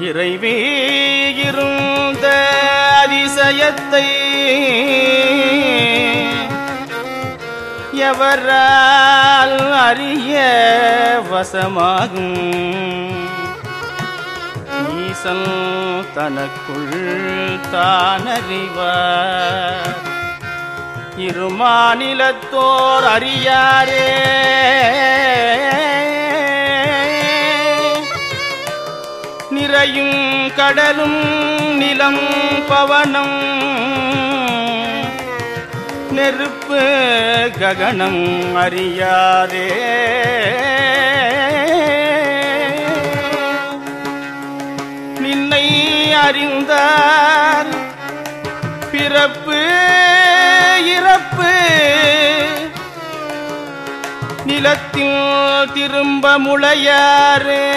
இறைவே இருந்த அதிசயத்தை எவரால் அறிய வசமாகும்? ஈசன் தனக்குள் தானறிவார். இருமாநிலத்தோர் அறியாரே. திரையும் கடலும் நிலம் பவனம். நெருப்பு ககனம் அறியாதே. நின்னை அறிந்தார் பிறப்பு இறப்பு. நிலத்தில் திரும்ப முளையாரே.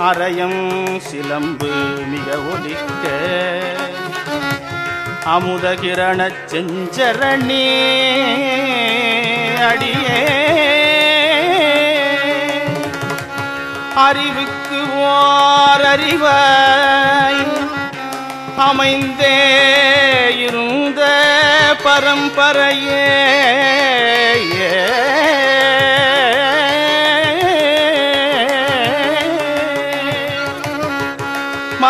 அரையம் சிலம்பு மிக ஒலிக்க. அமுதகிரணச் செஞ்சரணி அடியே. அறிவுக்கு ஓர் அறிவாய் அமைந்தே இருந்த பரம்பரையே.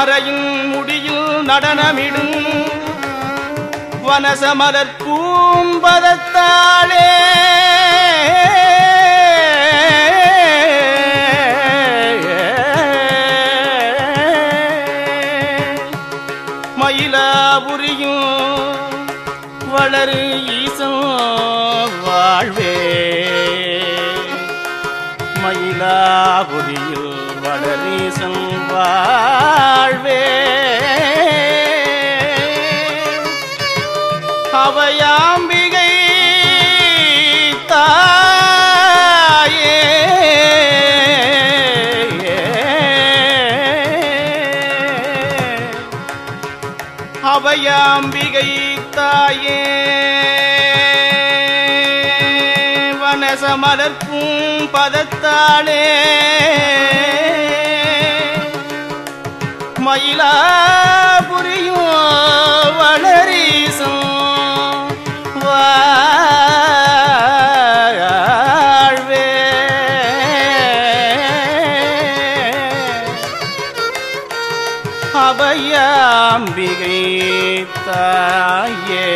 மறையின் முடியில் நடனமிடும். வனசமலர் பூம்பதத்தாளே மயிலாபுரியும் வளரு ஈசம் வாழ்வே. மயிலாபுரியில் வளரீசன் வாழ் அவையாம்பிகை தாயே. அவையாம்பிகை தாயே. வனசமலர்க்கும் பதத்தாளே. மயிலா அபயாம்பிகை தாயே.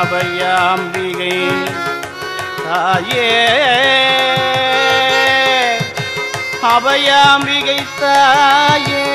அபயாம்பிகை தாயே. அபயாம்பிகை தாயே.